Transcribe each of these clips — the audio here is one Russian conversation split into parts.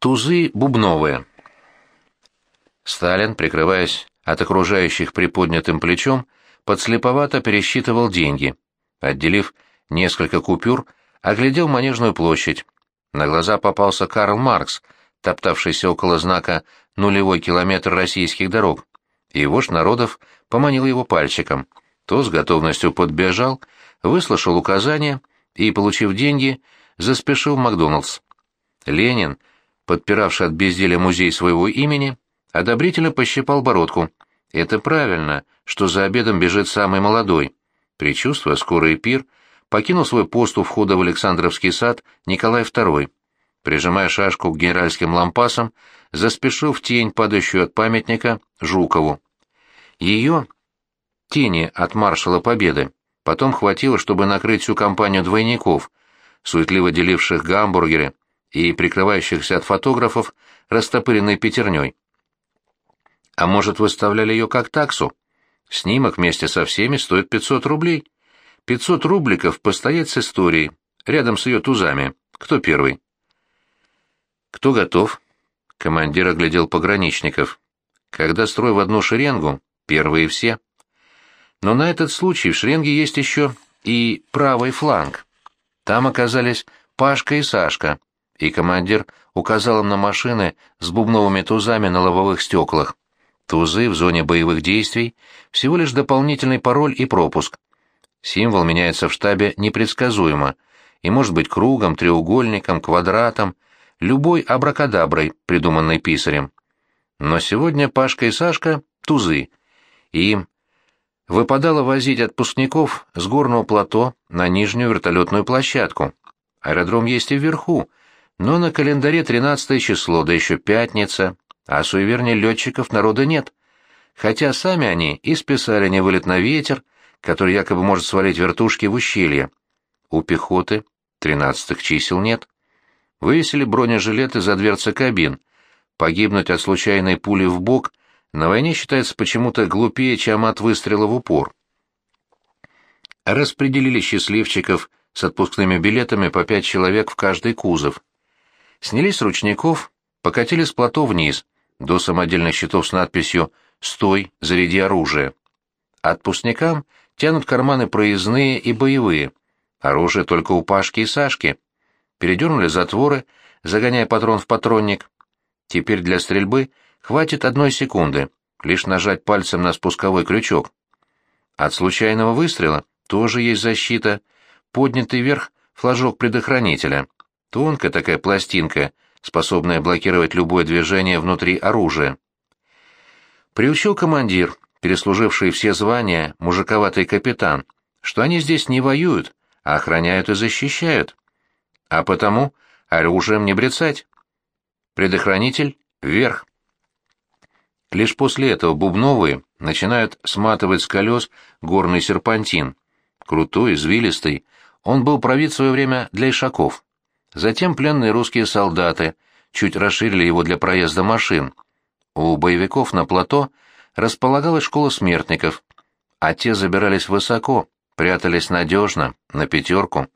Тузы бубновые. Сталин, прикрываясь от окружающих приподнятым плечом, подслеповато пересчитывал деньги. Отделив несколько купюр, оглядел Манежную площадь. На глаза попался Карл Маркс, топтавшийся около знака «Нулевой километр российских дорог». И вождь народов поманил его пальчиком. То с готовностью подбежал, выслушал указания и, получив деньги, заспешил в Макдоналдс. Ленин, подпиравший от безделия музей своего имени, одобрительно пощипал бородку. Это правильно, что за обедом бежит самый молодой. Причувствуя скорый пир, покинул свой пост у входа в Александровский сад Николай II. Прижимая шашку к генеральским лампасам, заспешил в тень, падающую от памятника, Жукову. Ее, тени от маршала Победы, потом хватило, чтобы накрыть всю компанию двойников, суетливо деливших гамбургеры, и прикрывающихся от фотографов растопыренной пятерней. А может, выставляли ее как таксу? Снимок вместе со всеми стоит 500 рублей. 500 рубликов постоять с историей, рядом с ее тузами. Кто первый? Кто готов? Командир оглядел пограничников. Когда строй в одну шеренгу, первые все. Но на этот случай в шеренге есть еще и правый фланг. Там оказались Пашка и Сашка, и командир указал им на машины с бубновыми тузами на лобовых стеклах. Тузы в зоне боевых действий — всего лишь дополнительный пароль и пропуск. Символ меняется в штабе непредсказуемо и может быть кругом, треугольником, квадратом, любой абракадаброй, придуманной писарем. Но сегодня Пашка и Сашка — тузы, и им выпадало возить отпускников с горного плато на нижнюю вертолетную площадку. Аэродром есть и вверху, но на календаре 13 число, да еще пятница, а суевернее летчиков народа нет. Хотя сами они и списали невылет на ветер, который якобы может свалить вертушки в ущелье. У пехоты тринадцатых чисел нет. Вывесили бронежилеты за дверцы кабин. Погибнуть от случайной пули в бок на войне считается почему-то глупее, чем от выстрела в упор. Распределили счастливчиков с отпускными билетами по пять человек в каждый кузов. Снялись с ручников, покатили с плато вниз, до самодельных щитов с надписью «Стой, заряди оружие». Отпускникам тянут карманы проездные и боевые. Оружие только у Пашки и Сашки. Передернули затворы, загоняя патрон в патронник. Теперь для стрельбы хватит одной секунды, лишь нажать пальцем на спусковой крючок. От случайного выстрела тоже есть защита. Поднятый вверх флажок предохранителя. Тонкая такая пластинка, способная блокировать любое движение внутри оружия. Приучил командир, переслуживший все звания, мужиковатый капитан, что они здесь не воюют, а охраняют и защищают. А потому оружием не брецать. Предохранитель вверх. Лишь после этого бубновые начинают сматывать с колес горный серпантин. Крутой, извилистый, он был провид в свое время для ишаков. Затем пленные русские солдаты чуть расширили его для проезда машин. У боевиков на плато располагалась школа смертников, а те забирались высоко, прятались надежно, на пятерку.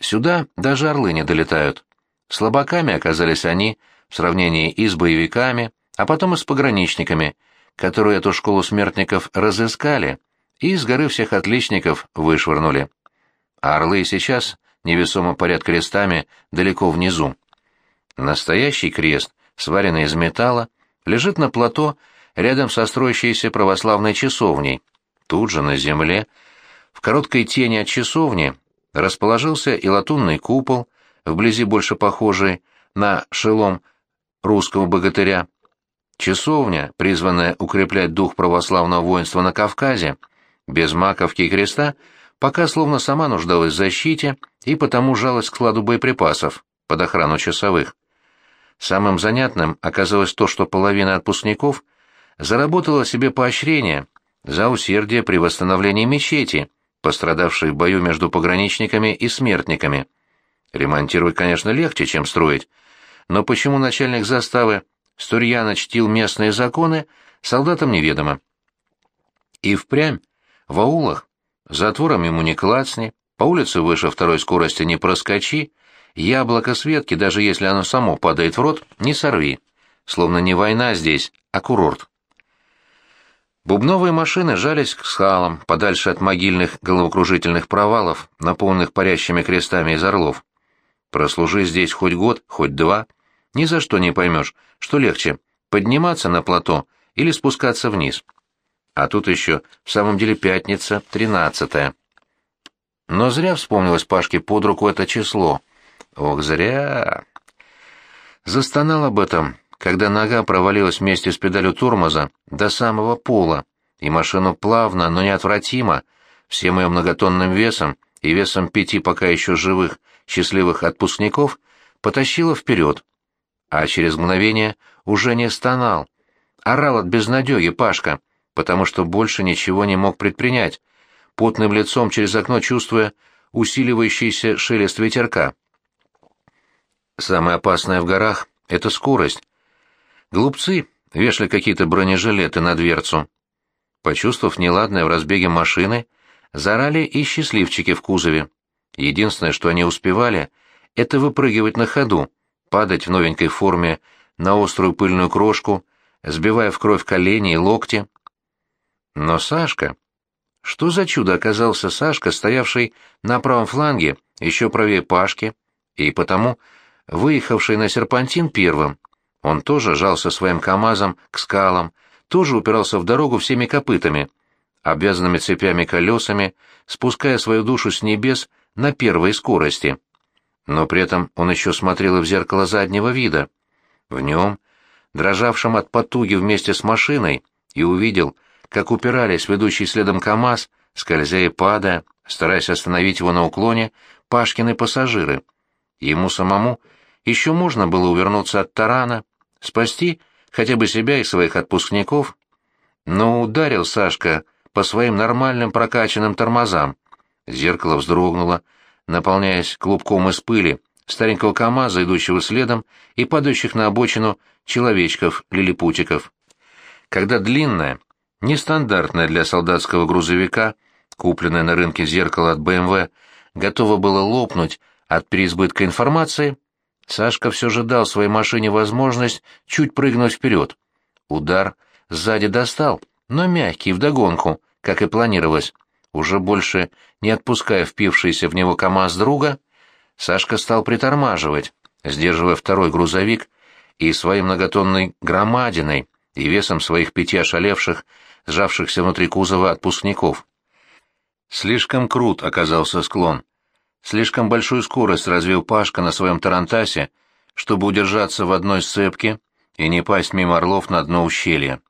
Сюда даже орлы не долетают. Слабаками оказались они в сравнении и с боевиками, а потом и с пограничниками, которые эту школу смертников разыскали и с горы всех отличников вышвырнули. А орлы сейчас невесомо парят крестами далеко внизу. Настоящий крест, сваренный из металла, лежит на плато рядом со строящейся православной часовней. Тут же на земле, в короткой тени от часовни, расположился и латунный купол, вблизи больше похожий на шелом русского богатыря. Часовня, призванная укреплять дух православного воинства на Кавказе, без маковки и креста, пока словно сама нуждалась в защите и потому жалась к складу боеприпасов под охрану часовых. Самым занятным оказалось то, что половина отпускников заработала себе поощрение за усердие при восстановлении мечети, пострадавшей в бою между пограничниками и смертниками. Ремонтировать, конечно, легче, чем строить, но почему начальник заставы Стурьяна чтил местные законы, солдатам неведомо. И впрямь, в аулах, затвором ему не клацни, по улице выше второй скорости не проскочи, Яблоко с ветки, даже если оно само падает в рот, не сорви. Словно не война здесь, а курорт. Бубновые машины жались к скалам, подальше от могильных головокружительных провалов, наполненных парящими крестами из орлов. Прослужи здесь хоть год, хоть два, ни за что не поймешь, что легче — подниматься на плато или спускаться вниз. А тут еще в самом деле пятница, тринадцатая. Но зря вспомнилось Пашке под руку это число. Ох, зря. Застонал об этом, когда нога провалилась вместе с педалью тормоза до самого пола, и машину плавно, но неотвратимо, всем ее многотонным весом и весом пяти пока еще живых, счастливых отпускников, потащила вперед. А через мгновение уже не стонал. Орал от безнадеги Пашка, потому что больше ничего не мог предпринять, потным лицом через окно чувствуя усиливающийся шелест ветерка. Самое опасное в горах — это скорость, Глупцы вешали какие-то бронежилеты на дверцу. Почувствовав неладное в разбеге машины, зарали и счастливчики в кузове. Единственное, что они успевали, это выпрыгивать на ходу, падать в новенькой форме на острую пыльную крошку, сбивая в кровь колени и локти. Но Сашка... Что за чудо оказался Сашка, стоявший на правом фланге, еще правее Пашки, и потому выехавший на серпантин первым, он тоже жался своим КАМАЗом к скалам, тоже упирался в дорогу всеми копытами, обвязанными цепями колесами, спуская свою душу с небес на первой скорости. Но при этом он еще смотрел и в зеркало заднего вида. В нем, дрожавшем от потуги вместе с машиной, и увидел, как упирались ведущий следом КАМАЗ, скользя и падая, стараясь остановить его на уклоне, Пашкины пассажиры. Ему самому еще можно было увернуться от тарана, Спасти хотя бы себя и своих отпускников? Но ударил Сашка по своим нормальным прокачанным тормозам. Зеркало вздрогнуло, наполняясь клубком из пыли, старенького КамАЗа, идущего следом, и падающих на обочину человечков-лилипутиков. Когда длинное, нестандартное для солдатского грузовика, купленное на рынке зеркало от БМВ, готово было лопнуть от переизбытка информации, Сашка все же дал своей машине возможность чуть прыгнуть вперед. Удар сзади достал, но мягкий, вдогонку, как и планировалось. Уже больше не отпуская впившийся в него КамАЗ друга, Сашка стал притормаживать, сдерживая второй грузовик и своей многотонной громадиной и весом своих пяти ошалевших, сжавшихся внутри кузова отпускников. Слишком крут оказался склон. Слишком большую скорость развил Пашка на своем тарантасе, чтобы удержаться в одной сцепке и не пасть мимо орлов на дно ущелья.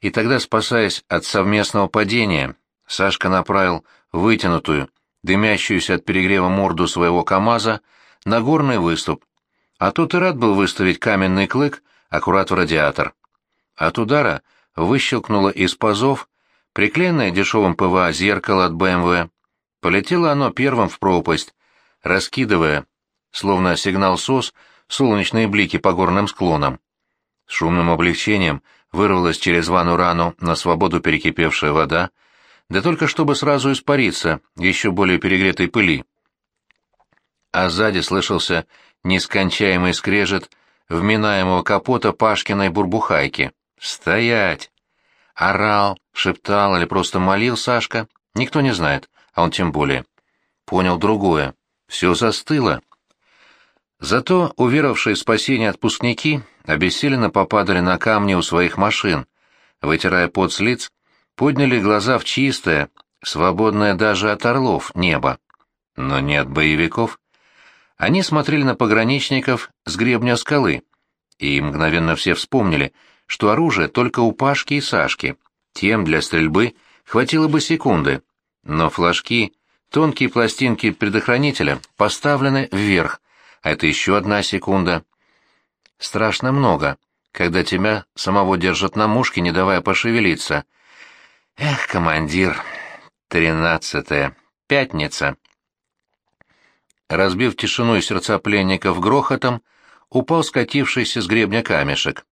И тогда, спасаясь от совместного падения, Сашка направил вытянутую, дымящуюся от перегрева морду своего КамАЗа на горный выступ, а тот и рад был выставить каменный клык аккурат в радиатор. От удара выщелкнуло из пазов приклеенное дешевым ПВА зеркало от БМВ, Полетело оно первым в пропасть, раскидывая, словно сигнал СОС, солнечные блики по горным склонам. С шумным облегчением вырвалась через рваную рану на свободу перекипевшая вода, да только чтобы сразу испариться, еще более перегретой пыли. А сзади слышался нескончаемый скрежет вминаемого капота Пашкиной бурбухайки. «Стоять!» Орал, шептал или просто молил Сашка, никто не знает а он тем более. Понял другое. Все застыло. Зато уверовавшие в спасение отпускники обессиленно попадали на камни у своих машин, вытирая пот с лиц, подняли глаза в чистое, свободное даже от орлов, небо. Но не от боевиков. Они смотрели на пограничников с гребня скалы, и мгновенно все вспомнили, что оружие только у Пашки и Сашки. Тем для стрельбы хватило бы секунды, но флажки, тонкие пластинки предохранителя поставлены вверх, а это еще одна секунда. Страшно много, когда тебя самого держат на мушке, не давая пошевелиться. Эх, командир, тринадцатая, пятница. Разбив тишину и сердца пленников грохотом, упал скатившийся с гребня камешек.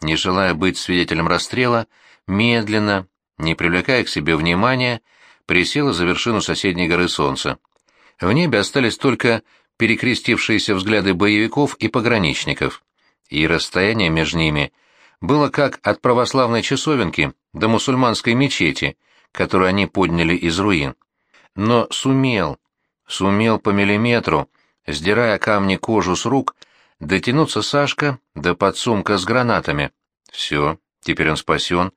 Не желая быть свидетелем расстрела, медленно, не привлекая к себе внимания, присела за вершину соседней горы Солнца. В небе остались только перекрестившиеся взгляды боевиков и пограничников. И расстояние между ними было как от православной часовенки до мусульманской мечети, которую они подняли из руин. Но сумел, сумел по миллиметру, сдирая камни кожу с рук, дотянуться Сашка до подсумка с гранатами. Все, теперь он спасен.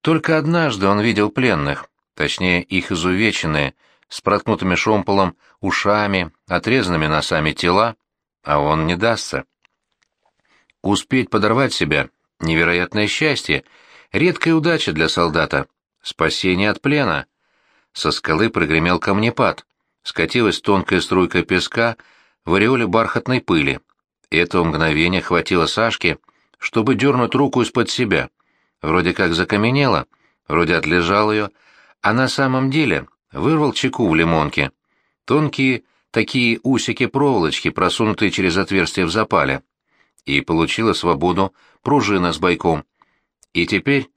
Только однажды он видел пленных, точнее их изувеченные, с проткнутыми шомполом ушами, отрезанными носами тела, а он не дастся. Успеть подорвать себя — невероятное счастье, редкая удача для солдата, спасение от плена. Со скалы прогремел камнепад, скатилась тонкая струйка песка в ореоле бархатной пыли. Этого мгновения хватило Сашке, чтобы дернуть руку из-под себя. Вроде как закаменела, вроде отлежал ее, а на самом деле вырвал чеку в лимонке. Тонкие такие усики-проволочки, просунутые через отверстие в запале. И получила свободу пружина с бойком. И теперь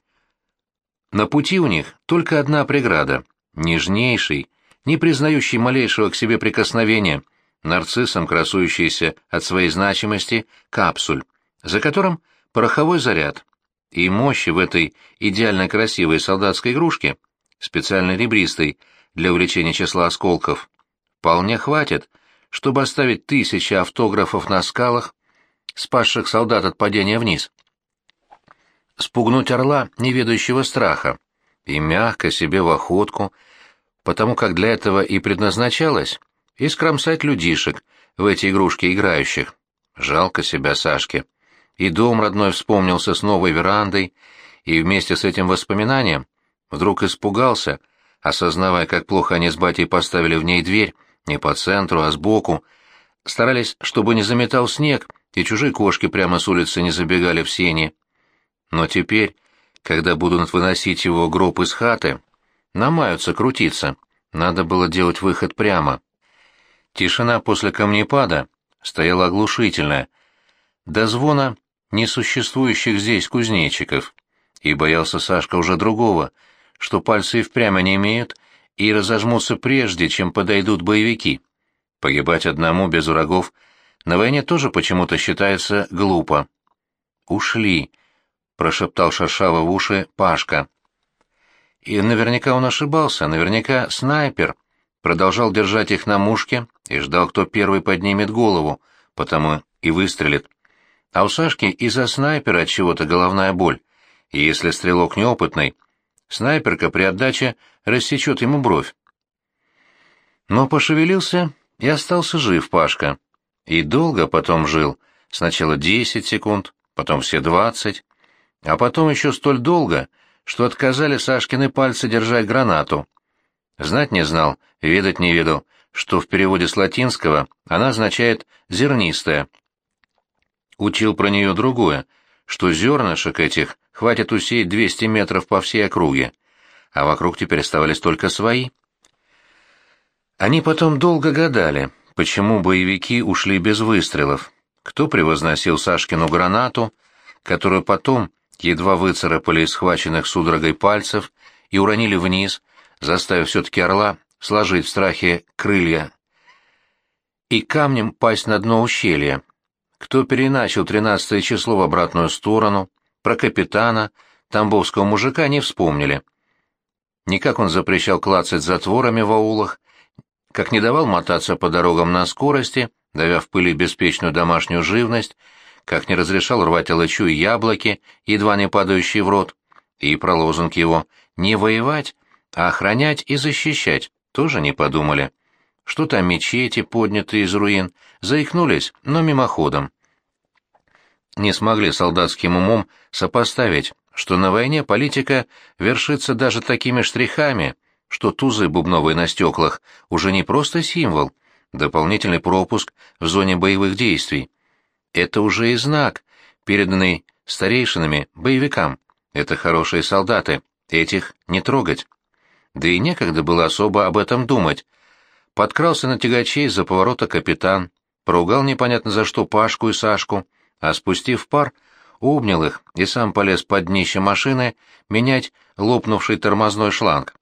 на пути у них только одна преграда — нежнейший, не признающий малейшего к себе прикосновения, нарциссом красующийся от своей значимости капсуль, за которым пороховой заряд. И мощи в этой идеально красивой солдатской игрушке, специально ребристой, для увеличения числа осколков, вполне хватит, чтобы оставить тысячи автографов на скалах, спасших солдат от падения вниз. Спугнуть орла, не ведающего страха, и мягко себе в охотку, потому как для этого и предназначалось, и скромсать людишек в эти игрушки играющих. Жалко себя Сашке. И дом родной вспомнился с новой верандой, и вместе с этим воспоминанием вдруг испугался, осознавая, как плохо они с батей поставили в ней дверь, не по центру, а сбоку, старались, чтобы не заметал снег, и чужие кошки прямо с улицы не забегали в сени. Но теперь, когда будут выносить его гроб из хаты, намаются крутиться. Надо было делать выход прямо. Тишина после камнепада стояла оглушительная, до звона несуществующих здесь кузнечиков, и боялся Сашка уже другого — что пальцы и впрямь не имеют, и разожмутся прежде, чем подойдут боевики. Погибать одному без врагов на войне тоже почему-то считается глупо. «Ушли», — прошептал Шаршава в уши Пашка. И наверняка он ошибался, наверняка снайпер продолжал держать их на мушке и ждал, кто первый поднимет голову, потому и выстрелит. А у Сашки из-за снайпера от чего-то головная боль, и если стрелок неопытный — снайперка при отдаче рассечет ему бровь. Но пошевелился и остался жив Пашка. И долго потом жил, сначала десять секунд, потом все двадцать, а потом еще столь долго, что отказали Сашкины пальцы держать гранату. Знать не знал, ведать не ведал, что в переводе с латинского она означает «зернистая». Учил про нее другое, что зернышек этих хватит усеять 200 метров по всей округе, а вокруг теперь оставались только свои. Они потом долго гадали, почему боевики ушли без выстрелов, кто превозносил Сашкину гранату, которую потом едва выцарапали из схваченных судорогой пальцев и уронили вниз, заставив все-таки орла сложить в страхе крылья и камнем пасть на дно ущелья, кто переначал тринадцатое число в обратную сторону, про капитана, тамбовского мужика не вспомнили. Никак он запрещал клацать затворами в аулах, как не давал мотаться по дорогам на скорости, давя в пыли беспечную домашнюю живность, как не разрешал рвать алычу и яблоки, едва не падающие в рот, и про лозунг его «не воевать», а охранять и защищать тоже не подумали. Что там мечети, поднятые из руин, заикнулись, но мимоходом не смогли солдатским умом сопоставить, что на войне политика вершится даже такими штрихами, что тузы бубновые на стеклах уже не просто символ, дополнительный пропуск в зоне боевых действий. Это уже и знак, переданный старейшинами боевикам. Это хорошие солдаты, этих не трогать. Да и некогда было особо об этом думать. Подкрался на тягачей за поворота капитан, поругал непонятно за что Пашку и Сашку, а спустив пар, обнял их и сам полез под днище машины менять лопнувший тормозной шланг.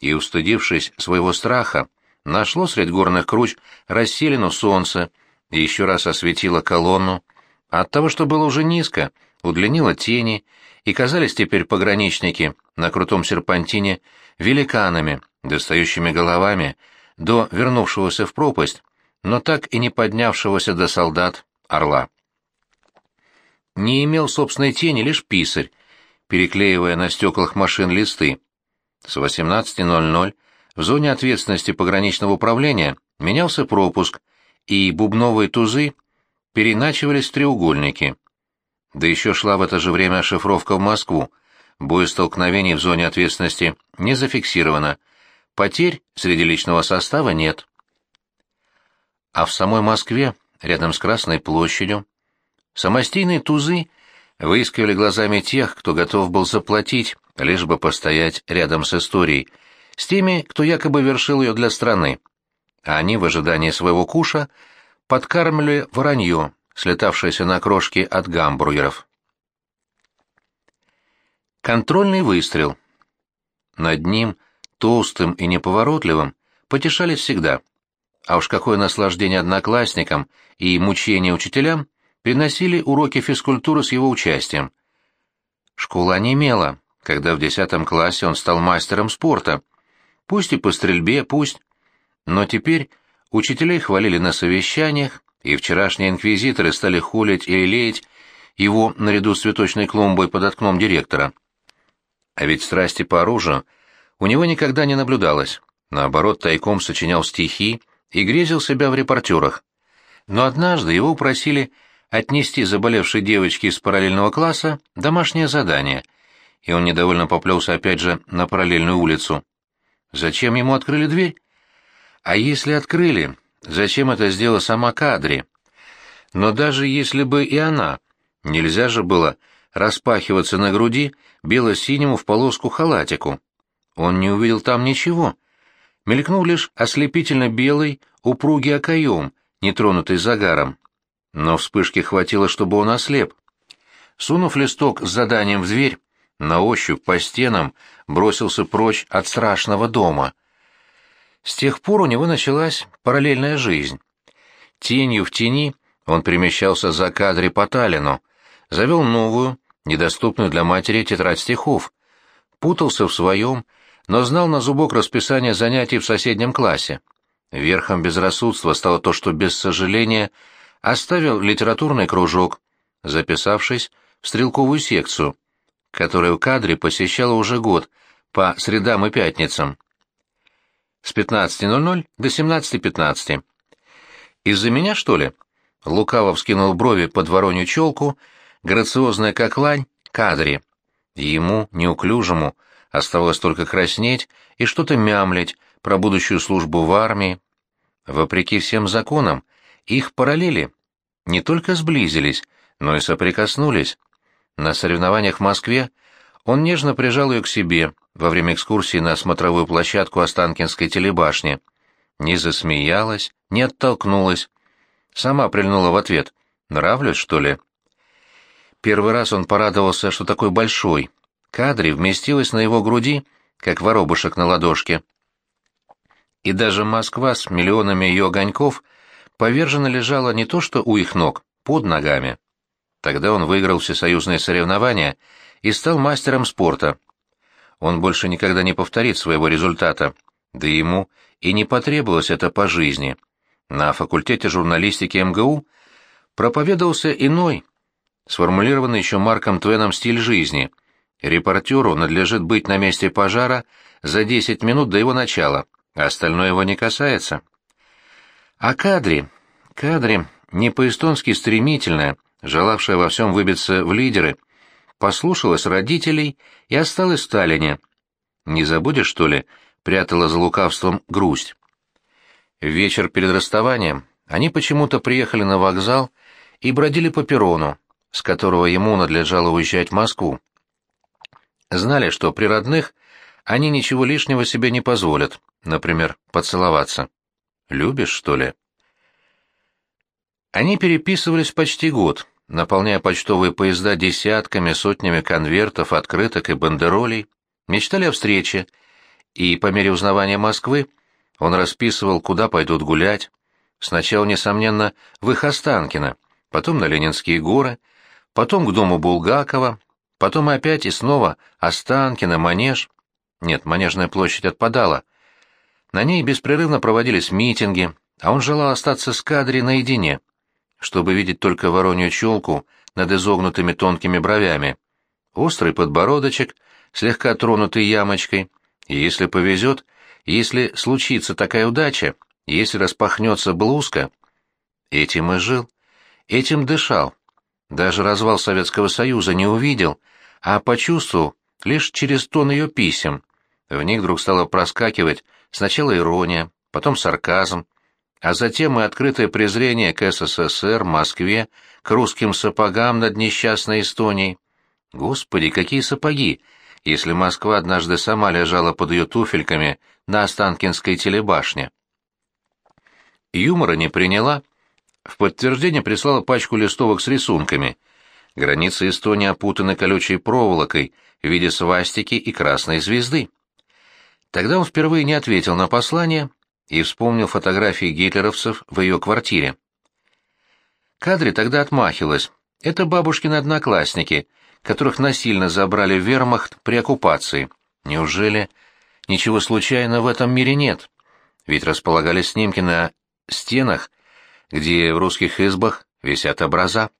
И, устыдившись своего страха, нашло средь горных круч расселину солнце и еще раз осветило колонну. От того, что было уже низко, удлинило тени, и казались теперь пограничники на крутом серпантине великанами, достающими головами до вернувшегося в пропасть, но так и не поднявшегося до солдат орла. Не имел собственной тени лишь писарь, переклеивая на стеклах машин листы. С 18.00 в зоне ответственности пограничного управления менялся пропуск, и бубновые тузы переначивались в треугольники. Да еще шла в это же время ошифровка в Москву. Боестолкновений в зоне ответственности не зафиксировано. Потерь среди личного состава нет. А в самой Москве, рядом с Красной площадью, самостийные тузы выискивали глазами тех, кто готов был заплатить, лишь бы постоять рядом с историей, с теми, кто якобы вершил ее для страны. А они в ожидании своего куша подкармливали воронье, слетавшееся на крошки от гамбургеров. Контрольный выстрел. Над ним, толстым и неповоротливым, потешались всегда. А уж какое наслаждение одноклассникам и мучение учителям приносили уроки физкультуры с его участием. Школа немела, когда в десятом классе он стал мастером спорта. Пусть и по стрельбе, пусть. Но теперь учителей хвалили на совещаниях, и вчерашние инквизиторы стали хулить и леять его наряду с цветочной клумбой под окном директора. А ведь страсти по оружию у него никогда не наблюдалось. Наоборот, тайком сочинял стихи и грезил себя в репортерах. Но однажды его упросили отнести заболевшей девочке из параллельного класса домашнее задание, и он недовольно поплелся опять же на параллельную улицу. Зачем ему открыли дверь? А если открыли, зачем это сделала сама Кадри? Но даже если бы и она, нельзя же было распахиваться на груди бело-синему в полоску халатику. Он не увидел там ничего. Мелькнул лишь ослепительно белый, упругий окоем, нетронутый загаром. Но вспышки хватило, чтобы он ослеп. Сунув листок с заданием в дверь, на ощупь по стенам бросился прочь от страшного дома. С тех пор у него началась параллельная жизнь. Тенью в тени он перемещался за кадре по Таллину, завел новую, недоступную для матери тетрадь стихов, путался в своем, но знал на зубок расписание занятий в соседнем классе. Верхом безрассудства стало то, что без сожаления оставил литературный кружок, записавшись в стрелковую секцию, которую кадре посещала уже год, по средам и пятницам. С 15.00 до 17.15. «Из-за меня, что ли?» Лукаво вскинул брови под воронью челку, грациозная как лань, кадре. Ему, неуклюжему, оставалось только краснеть и что-то мямлить про будущую службу в армии. Вопреки всем законам, их параллели не только сблизились, но и соприкоснулись. На соревнованиях в Москве он нежно прижал ее к себе во время экскурсии на смотровую площадку Останкинской телебашни. Не засмеялась, не оттолкнулась. Сама прильнула в ответ. «Нравлюсь, что ли?» Первый раз он порадовался, что такой большой. Кадри вместилась на его груди, как воробушек на ладошке. И даже Москва с миллионами ее огоньков поверженно лежала не то что у их ног, под ногами. Тогда он выиграл всесоюзные соревнования и стал мастером спорта. Он больше никогда не повторит своего результата, да ему и не потребовалось это по жизни. На факультете журналистики МГУ проповедовался иной, сформулированный еще Марком Твеном стиль жизни. Репортеру надлежит быть на месте пожара за 10 минут до его начала, а остальное его не касается. А кадри, кадри не по-эстонски стремительная, желавшая во всем выбиться в лидеры, послушалась родителей и осталась в Сталине. Не забудешь, что ли, прятала за лукавством грусть. Вечер перед расставанием они почему-то приехали на вокзал и бродили по перрону, с которого ему надлежало уезжать в Москву. Знали, что при родных они ничего лишнего себе не позволят, например, поцеловаться. «Любишь, что ли?» Они переписывались почти год, наполняя почтовые поезда десятками, сотнями конвертов, открыток и бандеролей, мечтали о встрече, и по мере узнавания Москвы Он расписывал, куда пойдут гулять. Сначала, несомненно, в их Останкино, потом на Ленинские горы, потом к дому Булгакова, потом опять и снова Останкино, Манеж. Нет, Манежная площадь отпадала. На ней беспрерывно проводились митинги, а он желал остаться с кадре наедине, чтобы видеть только воронью челку над изогнутыми тонкими бровями, острый подбородочек, слегка тронутый ямочкой, и если повезет, если случится такая удача, если распахнется блузка, этим и жил, этим дышал. Даже развал Советского Союза не увидел, а почувствовал лишь через тон ее писем. В них вдруг стало проскакивать сначала ирония, потом сарказм, а затем и открытое презрение к СССР, Москве, к русским сапогам над несчастной Эстонией. Господи, какие сапоги! Если Москва однажды сама лежала под ее туфельками на Останкинской телебашне. Юмора не приняла. В подтверждение прислала пачку листовок с рисунками. Границы Эстонии опутаны колючей проволокой в виде свастики и красной звезды. Тогда он впервые не ответил на послание и вспомнил фотографии гитлеровцев в ее квартире. Кадри тогда отмахивалась. Это бабушкины одноклассники, которых насильно забрали в вермахт при оккупации. Неужели ничего случайного в этом мире нет? Ведь располагались снимки на стенах, где в русских избах висят образа.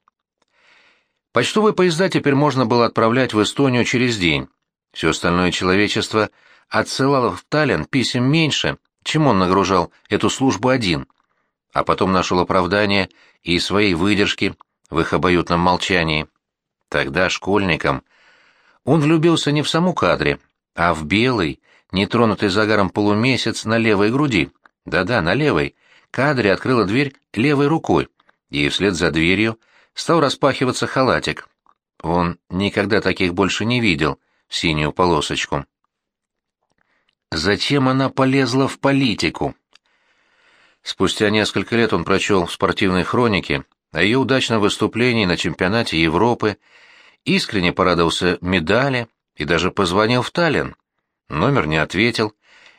Почтовые поезда теперь можно было отправлять в Эстонию через день. Все остальное человечество отсылало в Таллин писем меньше, чем он нагружал эту службу один, а потом нашел оправдание и своей выдержки в их обоюдном молчании. Тогда, школьником, он влюбился не в саму кадре, а в белый, нетронутый загаром полумесяц на левой груди. Да-да, на левой. Кадре открыла дверь левой рукой, и вслед за дверью стал распахиваться халатик. Он никогда таких больше не видел, синюю полосочку. Зачем она полезла в политику? Спустя несколько лет он прочел в спортивной хронике о ее удачном выступлении на чемпионате Европы, искренне порадовался медали и даже позвонил в Таллин. Номер не ответил,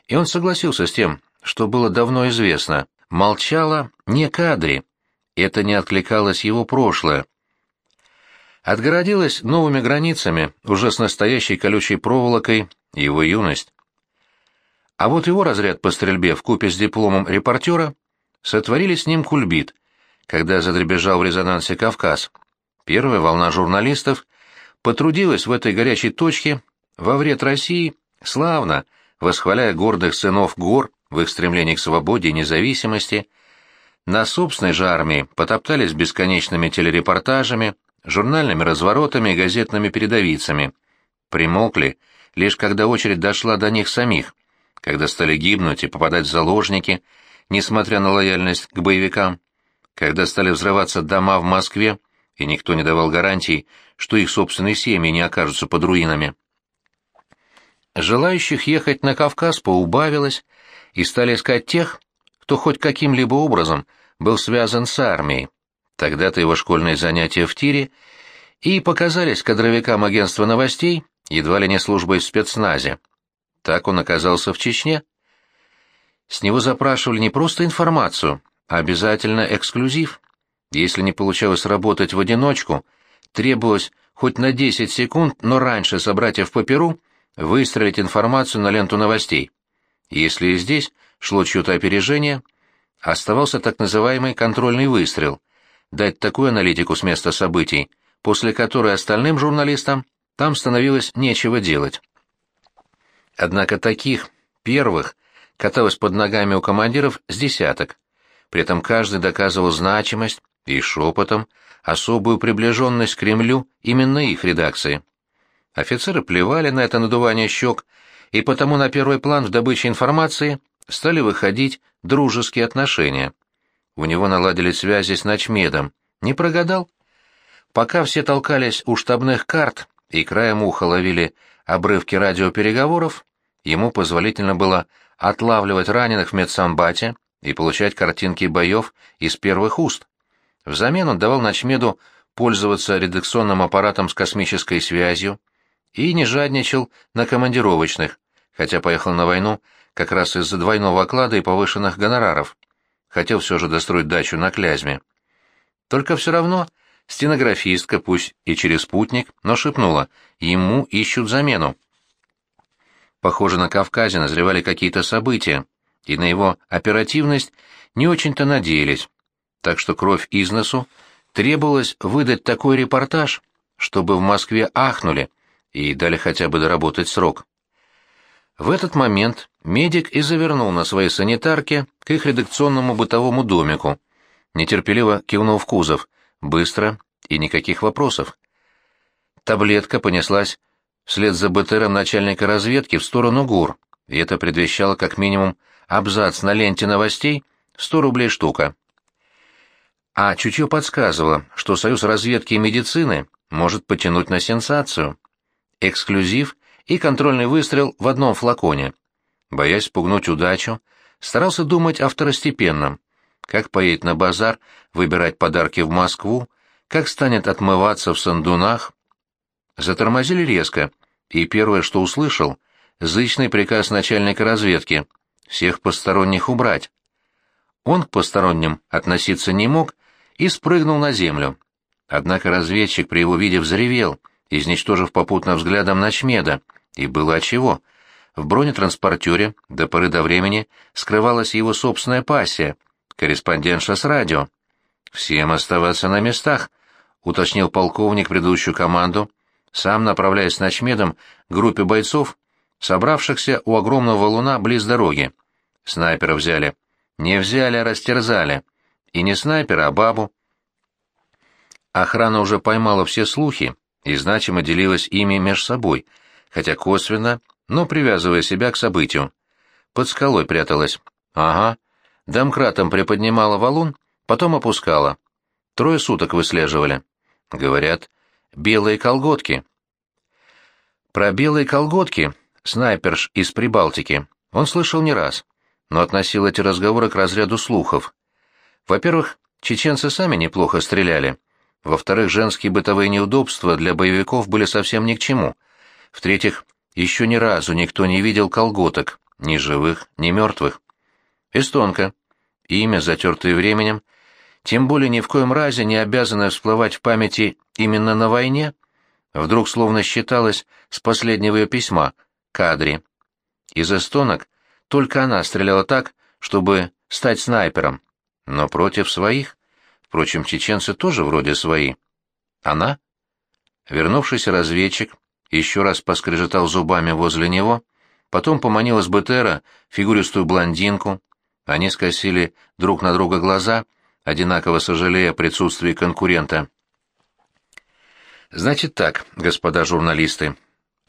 и он согласился с тем, что было давно известно. Молчала не кадри, это не откликалось его прошлое. Отгородилась новыми границами, уже с настоящей колючей проволокой, его юность. А вот его разряд по стрельбе в купе с дипломом репортера сотворили с ним кульбит, когда задребежал в резонансе Кавказ. Первая волна журналистов потрудилась в этой горячей точке во вред России славно, восхваляя гордых сынов гор в их стремлении к свободе и независимости. На собственной же армии потоптались бесконечными телерепортажами, журнальными разворотами и газетными передовицами. Примолкли, лишь когда очередь дошла до них самих когда стали гибнуть и попадать в заложники, несмотря на лояльность к боевикам, когда стали взрываться дома в Москве, и никто не давал гарантий, что их собственные семьи не окажутся под руинами. Желающих ехать на Кавказ поубавилось, и стали искать тех, кто хоть каким-либо образом был связан с армией. Тогда-то его школьные занятия в тире и показались кадровикам агентства новостей едва ли не службой в спецназе. Так он оказался в Чечне. С него запрашивали не просто информацию, а обязательно эксклюзив. Если не получалось работать в одиночку, требовалось хоть на 10 секунд, но раньше собратьев по перу выстроить информацию на ленту новостей. Если и здесь шло чье-то опережение, оставался так называемый контрольный выстрел, дать такую аналитику с места событий, после которой остальным журналистам там становилось нечего делать. Однако таких, первых, каталось под ногами у командиров с десяток. При этом каждый доказывал значимость и шепотом особую приближенность к Кремлю именно их редакции. Офицеры плевали на это надувание щек, и потому на первый план в добыче информации стали выходить дружеские отношения. У него наладили связи с Ночмедом. Не прогадал? Пока все толкались у штабных карт и краем уха ловили обрывки радиопереговоров, ему позволительно было отлавливать раненых в медсамбате и получать картинки боев из первых уст. Взамен он давал Ночмеду пользоваться редакционным аппаратом с космической связью и не жадничал на командировочных, хотя поехал на войну как раз из-за двойного оклада и повышенных гонораров. Хотел все же достроить дачу на Клязьме. Только все равно стенографистка, пусть и через спутник, но шепнула, ему ищут замену. Похоже, на Кавказе назревали какие-то события, и на его оперативность не очень-то надеялись, так что кровь из носу требовалось выдать такой репортаж, чтобы в Москве ахнули и дали хотя бы доработать срок. В этот момент медик и завернул на своей санитарке к их редакционному бытовому домику, нетерпеливо кивнул в кузов, быстро и никаких вопросов. Таблетка понеслась вслед за БТРом начальника разведки в сторону ГУР, и это предвещало как минимум абзац на ленте новостей 100 рублей штука. А чутье подсказывало, что Союз разведки и медицины может потянуть на сенсацию. Эксклюзив и контрольный выстрел в одном флаконе. Боясь спугнуть удачу, старался думать о второстепенном. Как поедет на базар, выбирать подарки в Москву, как станет отмываться в сандунах. Затормозили резко, и первое, что услышал, зычный приказ начальника разведки — всех посторонних убрать. Он к посторонним относиться не мог и спрыгнул на землю. Однако разведчик при его виде взревел, изничтожив попутно взглядом ночмеда, и было отчего. В бронетранспортере до поры до времени скрывалась его собственная пассия, корреспондентша с радио. «Всем оставаться на местах», — уточнил полковник предыдущую команду, сам направляясь с ночмедом к группе бойцов, собравшихся у огромного валуна близ дороги. Снайпера взяли. Не взяли, а растерзали. И не снайпера, а бабу. Охрана уже поймала все слухи и значимо делилась ими меж собой, хотя косвенно, но привязывая себя к событию. Под скалой пряталась. Ага. Домкратом приподнимала валун, потом опускала. Трое суток выслеживали. Говорят, белые колготки. Про белые колготки снайперш из Прибалтики он слышал не раз, но относил эти разговоры к разряду слухов. Во-первых, чеченцы сами неплохо стреляли. Во-вторых, женские бытовые неудобства для боевиков были совсем ни к чему. В-третьих, еще ни разу никто не видел колготок, ни живых, ни мертвых. Эстонка. Имя, затертое временем, тем более ни в коем разе не обязанное всплывать в памяти именно на войне, вдруг словно считалось с последнего ее письма, кадри. Из эстонок только она стреляла так, чтобы стать снайпером, но против своих. Впрочем, чеченцы тоже вроде свои. Она? Вернувшийся разведчик еще раз поскрежетал зубами возле него, потом поманил из БТРа фигуристую блондинку, они скосили друг на друга глаза, одинаково сожалея о присутствии конкурента. Значит так, господа журналисты.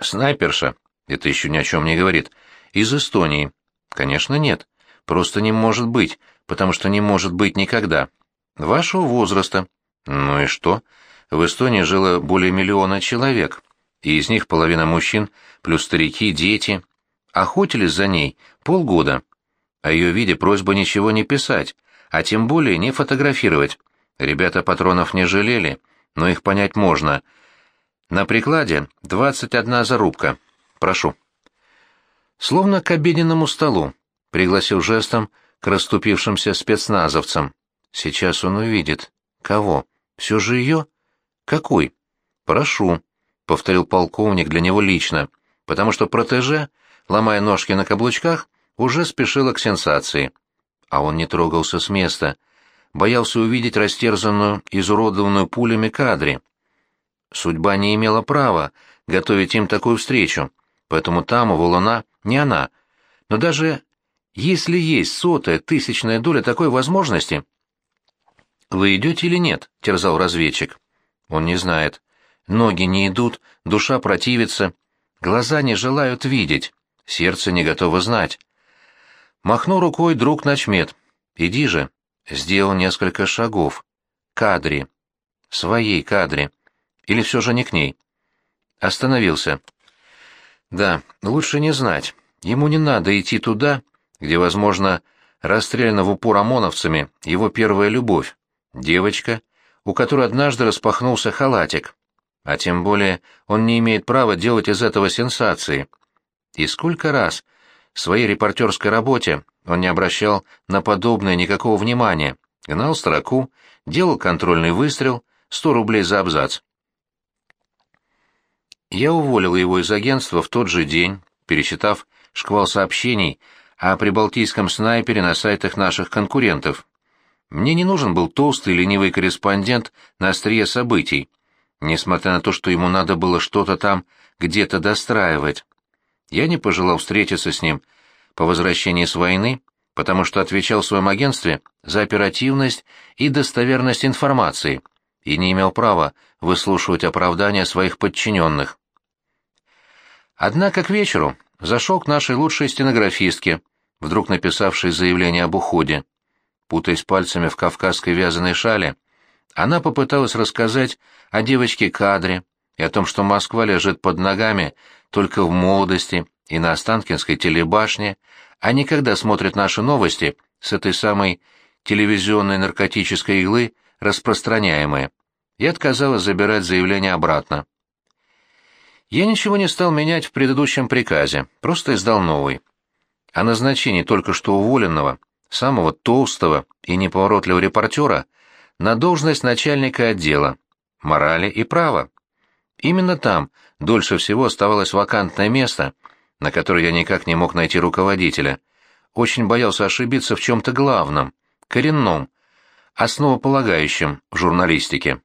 Снайперша, это еще ни о чем не говорит, из Эстонии. Конечно, нет. Просто не может быть, потому что не может быть никогда. Вашего возраста. Ну и что? В Эстонии жило более миллиона человек, и из них половина мужчин, плюс старики, дети. Охотились за ней полгода. О ее виде просьба ничего не писать, а тем более не фотографировать. Ребята патронов не жалели, но их понять можно. На прикладе 21 зарубка. Прошу. Словно к обеденному столу, пригласил жестом к расступившимся спецназовцам. Сейчас он увидит. Кого? Все же ее? Какой? Прошу, повторил полковник для него лично, потому что протеже, ломая ножки на каблучках, уже спешила к сенсации. А он не трогался с места, боялся увидеть растерзанную, изуродованную пулями кадри. Судьба не имела права готовить им такую встречу, поэтому там, у Волуна, не она. Но даже если есть сотая, тысячная доля такой возможности... «Вы идете или нет?» — терзал разведчик. Он не знает. Ноги не идут, душа противится, глаза не желают видеть, сердце не готово знать. Махнул рукой друг Ночмед. «Иди же». Сделал несколько шагов. Кадри. Своей кадре. Или все же не к ней. Остановился. Да, лучше не знать. Ему не надо идти туда, где, возможно, расстреляна в упор ОМОНовцами его первая любовь, девочка, у которой однажды распахнулся халатик. А тем более он не имеет права делать из этого сенсации. И сколько раз В своей репортерской работе он не обращал на подобное никакого внимания, гнал строку, делал контрольный выстрел, 100 рублей за абзац. Я уволил его из агентства в тот же день, пересчитав шквал сообщений о прибалтийском снайпере на сайтах наших конкурентов. Мне не нужен был толстый ленивый корреспондент на острие событий, несмотря на то, что ему надо было что-то там где-то достраивать. Я не пожелал встретиться с ним по возвращении с войны, потому что отвечал в своем агентстве за оперативность и достоверность информации и не имел права выслушивать оправдания своих подчиненных. Однако к вечеру зашел к нашей лучшей стенографистке, вдруг написавшей заявление об уходе. Путаясь пальцами в кавказской вязаной шале, она попыталась рассказать о девочке Кадре и о том, что Москва лежит под ногами только в молодости и на Останкинской телебашне, а не когда смотрит наши новости с этой самой телевизионной наркотической иглы, распространяемые. И отказалась забирать заявление обратно. Я ничего не стал менять в предыдущем приказе, просто издал новый. О назначении только что уволенного, самого толстого и неповоротливого репортера на должность начальника отдела морали и права. Именно там дольше всего оставалось вакантное место, на которое я никак не мог найти руководителя. Очень боялся ошибиться в чем-то главном, коренном, основополагающем в журналистике.